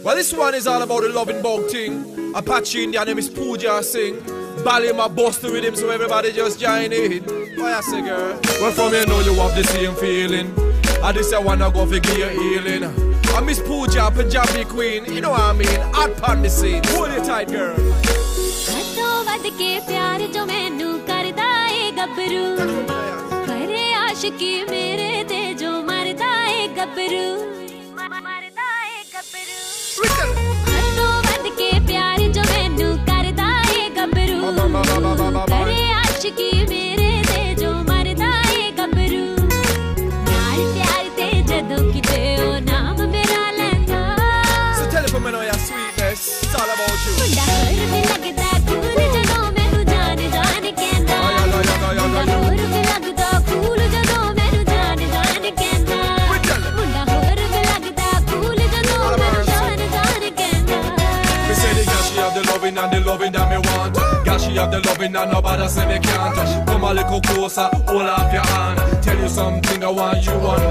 Well, this one is all about the loving bug thing. Apache Indian name is Pooja sing. Bally my bust the rhythm so everybody just join in. Why I say, girl? Well, from you know you have the same feeling. I just I wanna go for your healing. I miss Pooja, Punjabi queen. You know what I mean? Hot pan the scene. Hold it tight, girl. ਹੱਦੋਂ ਵੱਧ ਕੇ ਪਿਆਰ ਜੋ ਮੈਨੂੰ ਕਰਦਾ ਏ ਗੱਭਰੂ ਕਰੇ ਆਸ਼ਕੀ ਮੇਰੇ ਤੇ ਜੋ ਮਰਦਾ ਏ ਗੱਭਰੂ about you. say the girl she have the loving and the that me want. Girl she the and nobody say me can't. Come a little closer, hold up your hand. Tell you something I want you to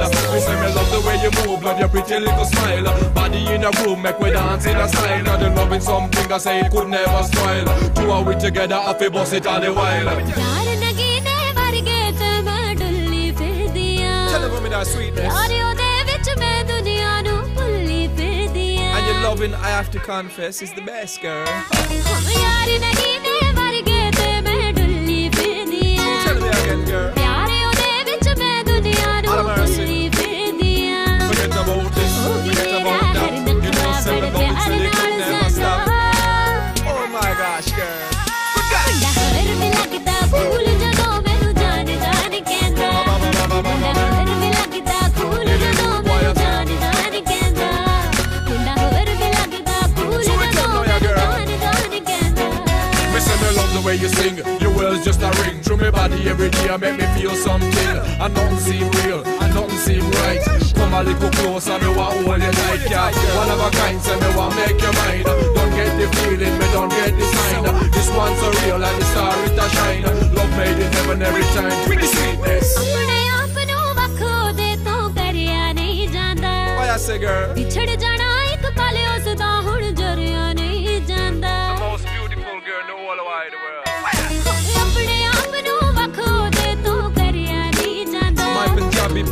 move, love your pretty little smile. Body in a room, make we dance in a. Now loving something I say it could never spoil. Two of we together, I feel boss it all the while. And your loving, I have to confess, is the best, girl. your world's just a ring through my body every day. I make me feel something. And nothing seem real, and nothing seem right. Come a little closer, me want all you tight, yeah. One of a kind, so me want make your mind. Don't get the feeling, me don't get the sign. This one's so real, and the star it a shine. Love made in heaven every time. Pretty sweetness. अपने आप को दे तो कर या नहीं जानता। Oh, yeah,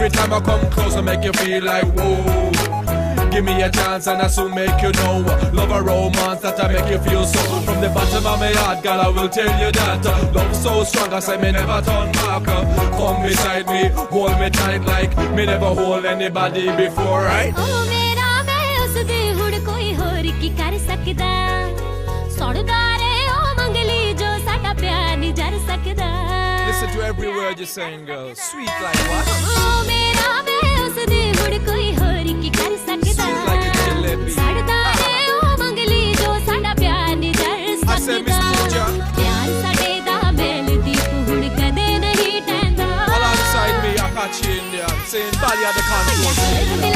Every time I come close, I make you feel like whoa. Give me a chance and I soon make you know Love a romance that I make you feel so From the bottom of my heart, girl, I will tell you that Love so strong, I say me never turn back Come beside me, hold me tight like Me never hold anybody before, right? ਓ ਮੇਰਾ ਮੈਂ ਉਸ ਦੀ ਹੁਣ ਕੋਈ ਹੋਰ ਕੀ ਕਰ ਸਕਦਾ ਸੁਣਦਾ every word you're saying, girl. Sweet like what? Sweet like a Alongside me, Apache India, saying Talia the Conqueror.